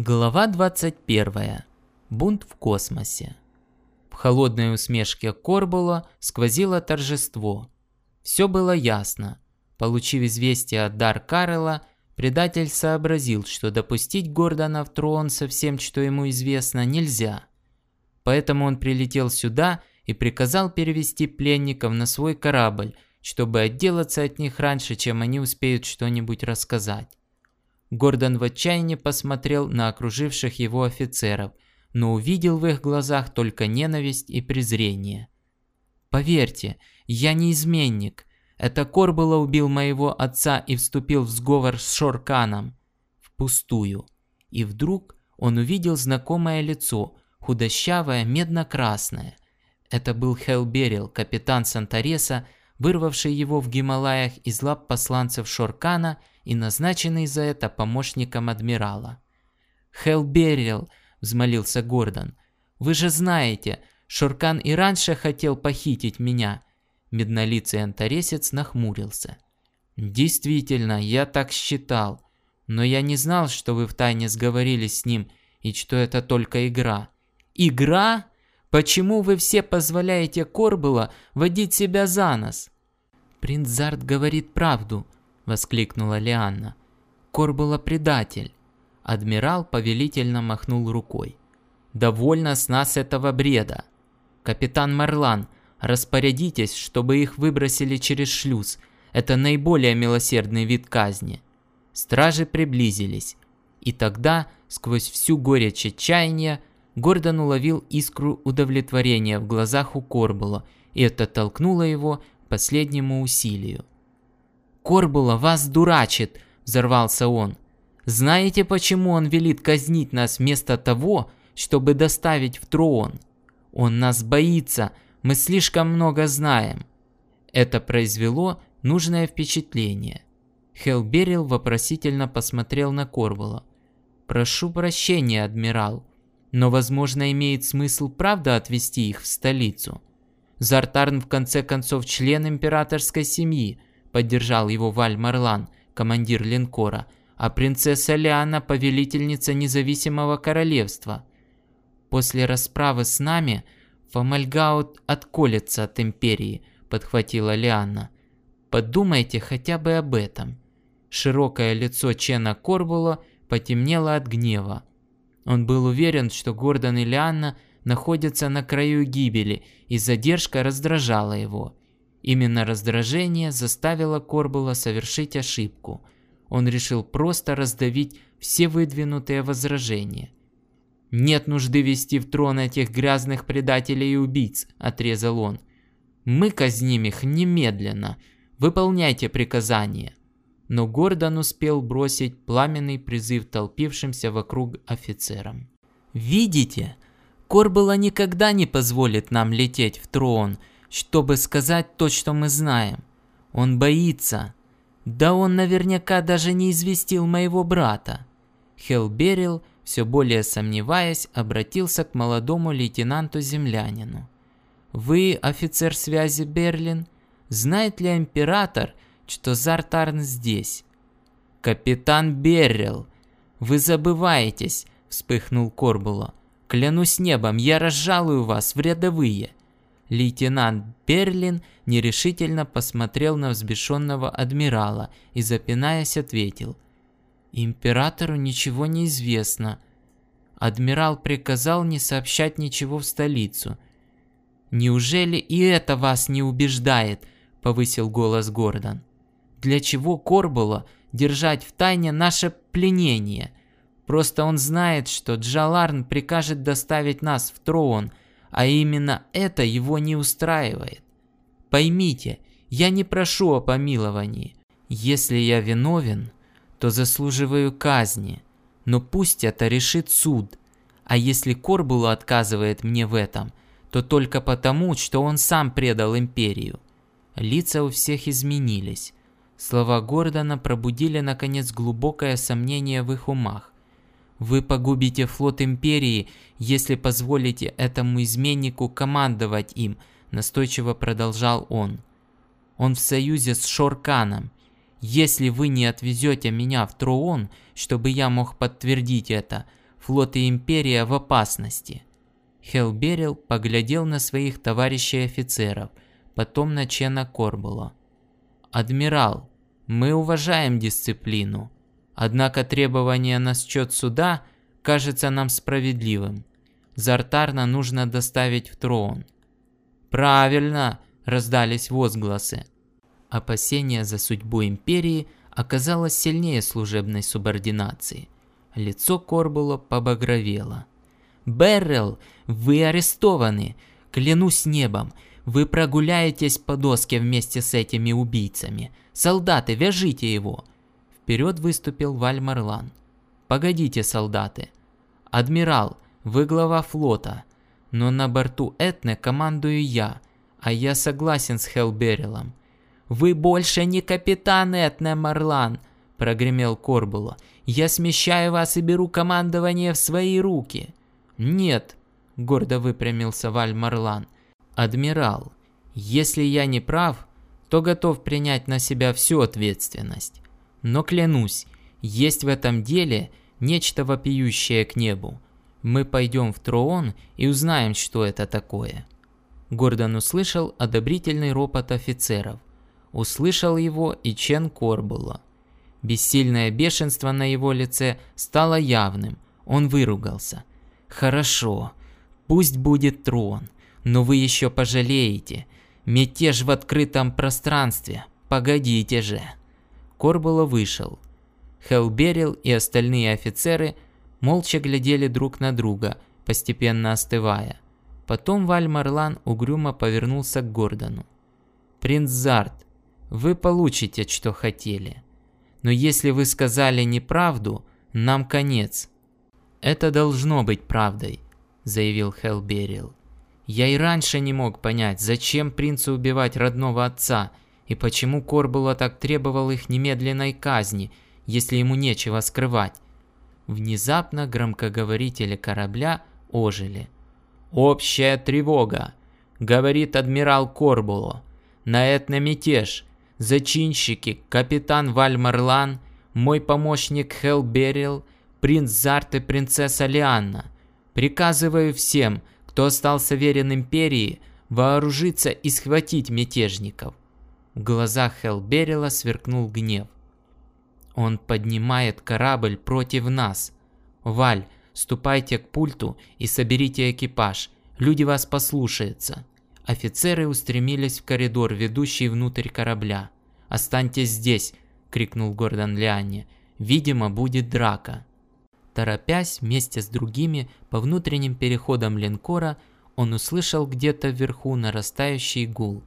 Глава 21. Бунт в космосе. В холодной усмешке Корбула сквозило торжество. Все было ясно. Получив известие от Дар Каррелла, предатель сообразил, что допустить Гордона в трон со всем, что ему известно, нельзя. Поэтому он прилетел сюда и приказал перевести пленников на свой корабль, чтобы отделаться от них раньше, чем они успеют что-нибудь рассказать. Гордон в отчаянии посмотрел на окруживших его офицеров, но увидел в их глазах только ненависть и презрение. «Поверьте, я не изменник. Это Корбула убил моего отца и вступил в сговор с Шорканом. Впустую». И вдруг он увидел знакомое лицо, худощавое, медно-красное. Это был Хелберил, капитан Сантареса, вырвавший его в Гималаях из лап посланцев Шоркана и назначенный за это помощником адмирала. «Хелберил», – взмолился Гордон, – «вы же знаете, Шоркан и раньше хотел похитить меня». Меднолицый антаресец нахмурился. «Действительно, я так считал, но я не знал, что вы втайне сговорились с ним и что это только игра». «Игра?» Почему вы все позволяете Корбула водить себя за нос?» «Принц Зарт говорит правду», — воскликнула Лианна. «Корбула предатель». Адмирал повелительно махнул рукой. «Довольно с нас этого бреда. Капитан Марлан, распорядитесь, чтобы их выбросили через шлюз. Это наиболее милосердный вид казни». Стражи приблизились. И тогда, сквозь всю горечь отчаяния, Гордон уловил искру удовлетворения в глазах у Корбула, и это толкнуло его к последнему усилию. «Корбула вас дурачит!» – взорвался он. «Знаете, почему он велит казнить нас вместо того, чтобы доставить в трон? Он нас боится, мы слишком много знаем». Это произвело нужное впечатление. Хелберил вопросительно посмотрел на Корбула. «Прошу прощения, адмирал», но, возможно, имеет смысл правда отвезти их в столицу. Зартарн в конце концов член императорской семьи, поддержал его Валь Марлан, командир линкора, а принцесса Лиана – повелительница независимого королевства. После расправы с нами Фомальгаут отколется от империи, подхватила Лиана. Подумайте хотя бы об этом. Широкое лицо Чена Корбула потемнело от гнева. Он был уверен, что Гордон и Лианна находятся на краю гибели, и задержка раздражала его. Именно раздражение заставило Корбула совершить ошибку. Он решил просто раздавить все выдвинутые возражения. «Нет нужды вести в трон этих грязных предателей и убийц», – отрезал он. «Мы казним их немедленно. Выполняйте приказания» но Гордон успел бросить пламенный призыв толпившимся вокруг офицерам. «Видите, Корбула никогда не позволит нам лететь в трон, чтобы сказать то, что мы знаем. Он боится. Да он наверняка даже не известил моего брата». Хелберил, все более сомневаясь, обратился к молодому лейтенанту-землянину. «Вы офицер связи Берлин? Знает ли император, что Зартарн здесь. «Капитан Беррил, вы забываетесь!» – вспыхнул Корбула. «Клянусь небом, я разжалую вас в рядовые!» Лейтенант Берлин нерешительно посмотрел на взбешенного адмирала и, запинаясь, ответил. «Императору ничего не известно. Адмирал приказал не сообщать ничего в столицу». «Неужели и это вас не убеждает?» – повысил голос Гордон. Для чего Корбула держать в тайне наше пленение? Просто он знает, что Джаларн прикажет доставить нас в Троон, а именно это его не устраивает. Поймите, я не прошу о помиловании. Если я виновен, то заслуживаю казни. Но пусть это решит суд. А если Корбула отказывает мне в этом, то только потому, что он сам предал империю. Лица у всех изменились. Слова Гордона пробудили наконец глубокое сомнение в их умах. Вы погубите флот Империи, если позволите этому изменнику командовать им, настойчиво продолжал он. Он в союзе с Шорканом. Если вы не отвезете меня в Троон, чтобы я мог подтвердить это, флоты Империя в опасности. Хелберил поглядел на своих товарищей офицеров, потом на Чена Корбула. «Адмирал, мы уважаем дисциплину, однако требование на счет суда кажется нам справедливым. Зартарна нужно доставить в трон». «Правильно!» – раздались возгласы. Опасение за судьбу Империи оказалось сильнее служебной субординации. Лицо Корбула побагровело. «Беррел, вы арестованы! Клянусь небом, вы прогуляетесь по доске вместе с этими убийцами. Солдаты, вяжите его!» Вперед выступил Вальмарлан. «Погодите, солдаты. Адмирал, вы глава флота, но на борту Этны командую я, а я согласен с Хелберилом. «Вы больше не капитан Этне Марлан!» – прогремел Корбула. «Я смещаю вас и беру командование в свои руки!» «Нет!» – гордо выпрямился Валь Марлан. «Адмирал, если я не прав, то готов принять на себя всю ответственность. Но клянусь, есть в этом деле нечто вопиющее к небу. Мы пойдем в Троон и узнаем, что это такое». Гордон услышал одобрительный ропот офицеров. Услышал его и Чен Корбула. Бессильное бешенство на его лице стало явным. Он выругался. «Хорошо, пусть будет трон, но вы еще пожалеете. Мятеж в открытом пространстве. Погодите же!» Корбула вышел. Хелберил и остальные офицеры молча глядели друг на друга, постепенно остывая. Потом Вальмарлан угрюмо повернулся к Гордону. «Принц Зарт, вы получите, что хотели. Но если вы сказали неправду, нам конец. Это должно быть правдой, заявил Хелберил. Я и раньше не мог понять, зачем принцу убивать родного отца, и почему Корбула так требовал их немедленной казни, если ему нечего скрывать. Внезапно громкоговорители корабля ожили. «Общая тревога!» — говорит адмирал Корбуло. «На это мятеж. Зачинщики, капитан Вальмарлан, мой помощник Хел Берил, принц Зарт и принцесса Лианна. Приказываю всем, кто остался верен Империи, вооружиться и схватить мятежников. В глазах Хелберила сверкнул гнев. Он поднимает корабль против нас. Валь, ступайте к пульту и соберите экипаж. Люди вас послушаются. Офицеры устремились в коридор, ведущий внутрь корабля. «Останьтесь здесь!» – крикнул Гордон Лианне. «Видимо, будет драка!» Торопясь вместе с другими по внутренним переходам линкора, он услышал где-то вверху нарастающий гул.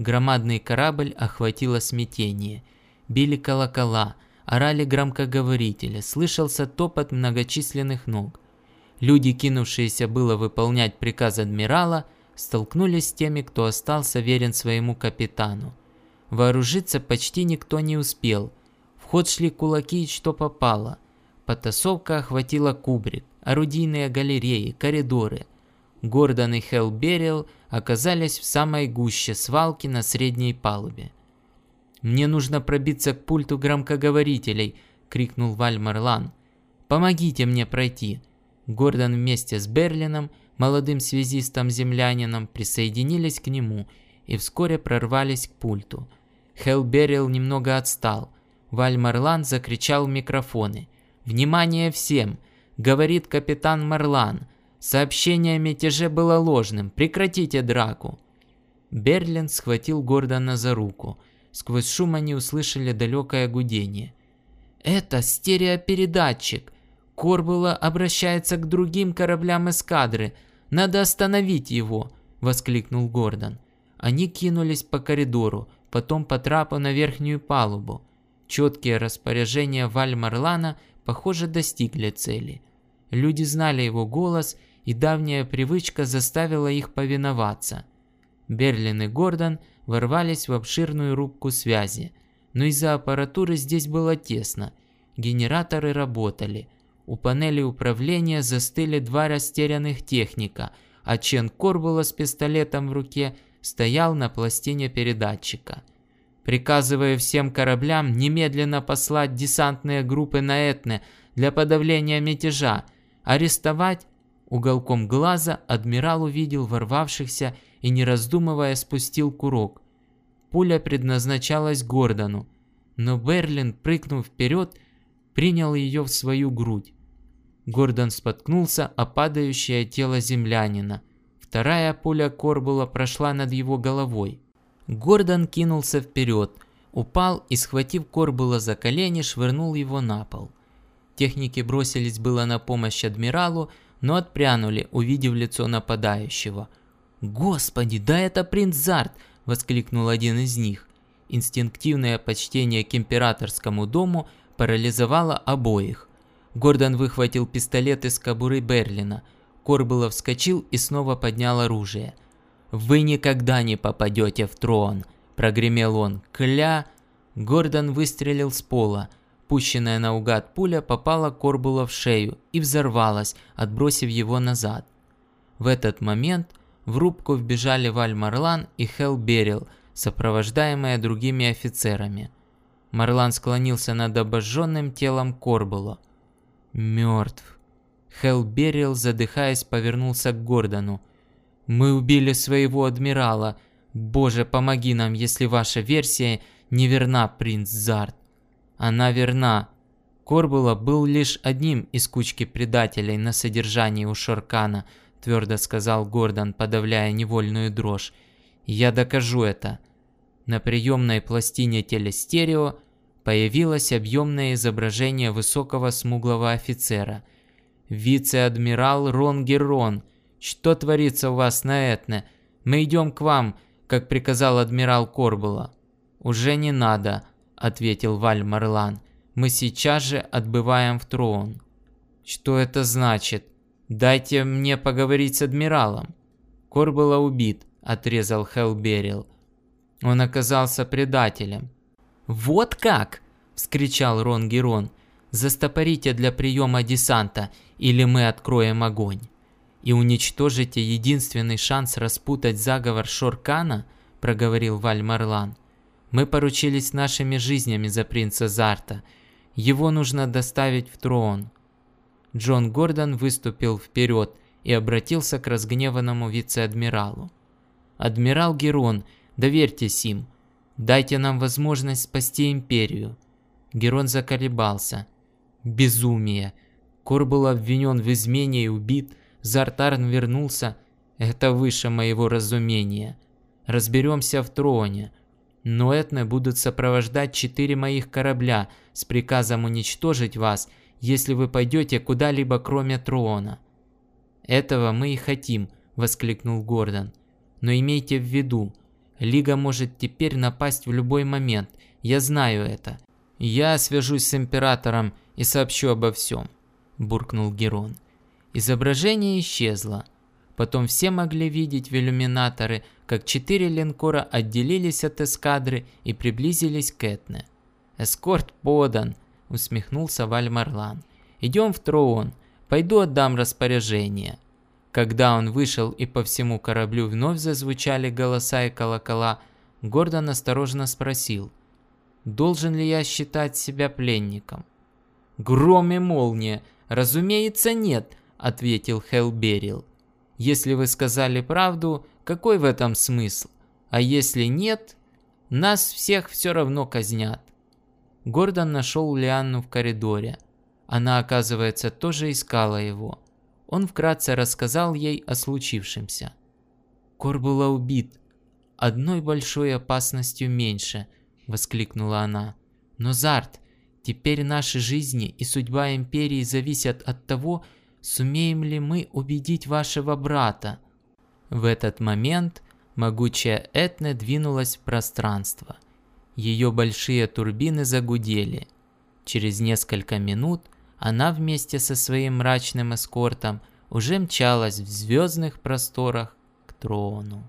Громадный корабль охватило смятение. Били колокола, орали громкоговорители, слышался топот многочисленных ног. Люди, кинувшиеся было выполнять приказ адмирала – столкнулись с теми, кто остался верен своему капитану. Вооружиться почти никто не успел. В ход шли кулаки, что попало. Потасовка охватила кубрик, орудийные галереи, коридоры. Гордон и Хелберил оказались в самой гуще свалки на средней палубе. «Мне нужно пробиться к пульту громкоговорителей!» — крикнул Вальмарлан. «Помогите мне пройти!» Гордон вместе с Берлином молодым связистом-землянином присоединились к нему и вскоре прорвались к пульту. Хелберил немного отстал. Валь закричал в микрофоны. «Внимание всем! Говорит капитан Марлан. Сообщение о мятеже было ложным. Прекратите драку!» Берлин схватил Гордона за руку. Сквозь шум они услышали далекое гудение. «Это стереопередатчик!» Корбула обращается к другим кораблям эскадры. Надо остановить его!» – воскликнул Гордон. Они кинулись по коридору, потом по трапу на верхнюю палубу. Четкие распоряжения Вальмарлана, похоже, достигли цели. Люди знали его голос, и давняя привычка заставила их повиноваться. Берлин и Гордон ворвались в обширную рубку связи, но из-за аппаратуры здесь было тесно. Генераторы работали – у панели управления застыли два растерянных техника, а Чен Корбула с пистолетом в руке стоял на пластине передатчика. Приказывая всем кораблям немедленно послать десантные группы на Этне для подавления мятежа, Арестовать? Уголком глаза адмирал увидел ворвавшихся и, не раздумывая, спустил курок. Пуля предназначалась Гордону, но Берлин, прыгнув вперед, принял ее в свою грудь. Гордон споткнулся о падающее тело землянина. Вторая пуля Корбула прошла над его головой. Гордон кинулся вперед, упал и, схватив Корбула за колени, швырнул его на пол. Техники бросились было на помощь адмиралу, но отпрянули, увидев лицо нападающего. «Господи, да это принц Зарт!» – воскликнул один из них. Инстинктивное почтение к императорскому дому парализовало обоих. Гордон выхватил пистолет из кобуры Берлина. Корбылов вскочил и снова поднял оружие. «Вы никогда не попадете в трон!» – прогремел он. «Кля!» Гордон выстрелил с пола. Пущенная наугад пуля попала Корбула в шею и взорвалась, отбросив его назад. В этот момент в рубку вбежали Валь Марлан и Хел Берил, сопровождаемые другими офицерами. Марлан склонился над обожженным телом Корбула. Мертв. Хел Берил, задыхаясь, повернулся к Гордону. «Мы убили своего адмирала. Боже, помоги нам, если ваша версия неверна, принц Зарт». Она верна. Корбула был лишь одним из кучки предателей на содержании у Шоркана, твердо сказал Гордон, подавляя невольную дрожь. Я докажу это. На приемной пластине телестерео появилось объемное изображение высокого смуглого офицера. «Вице-адмирал Рон Герон, что творится у вас на Этне? Мы идем к вам, как приказал адмирал Корбула». «Уже не надо ответил Валь Марлан. Мы сейчас же отбываем в трон. Что это значит? Дайте мне поговорить с адмиралом. Корбула убит, отрезал Хелберил. Он оказался предателем. Вот как! вскричал Рон Герон. Застопорите для приема десанта, или мы откроем огонь. И уничтожите единственный шанс распутать заговор Шоркана, проговорил Валь Марлан. Мы поручились нашими жизнями за принца Зарта. Его нужно доставить в трон. Джон Гордон выступил вперед и обратился к разгневанному вице-адмиралу. «Адмирал Герон, доверьтесь им. Дайте нам возможность спасти империю». Герон заколебался. «Безумие! Кор был обвинен в измене и убит. Зартарн вернулся. Это выше моего разумения. Разберемся в троне. Но Этне будут сопровождать четыре моих корабля с приказом уничтожить вас, если вы пойдете куда-либо кроме Троона. Этого мы и хотим, воскликнул Гордон. Но имейте в виду, Лига может теперь напасть в любой момент. Я знаю это. Я свяжусь с Императором и сообщу обо всем, буркнул Герон. Изображение исчезло. Потом все могли видеть в иллюминаторы, как четыре линкора отделились от эскадры и приблизились к Этне. «Эскорт подан», — усмехнулся Вальмарлан. «Идем в Троон. Пойду отдам распоряжение». Когда он вышел и по всему кораблю вновь зазвучали голоса и колокола, Гордон осторожно спросил, «Должен ли я считать себя пленником?» «Гром и молния! Разумеется, нет!» — ответил Хелберил. Если вы сказали правду, какой в этом смысл? А если нет, нас всех все равно казнят. Гордон нашел Лианну в коридоре. Она, оказывается, тоже искала его. Он вкратце рассказал ей о случившемся. Кор была убит. Одной большой опасностью меньше, воскликнула она. Но Зарт, теперь наши жизни и судьба Империи зависят от того, сумеем ли мы убедить вашего брата?» В этот момент могучая Этна двинулась в пространство. Ее большие турбины загудели. Через несколько минут она вместе со своим мрачным эскортом уже мчалась в звездных просторах к трону.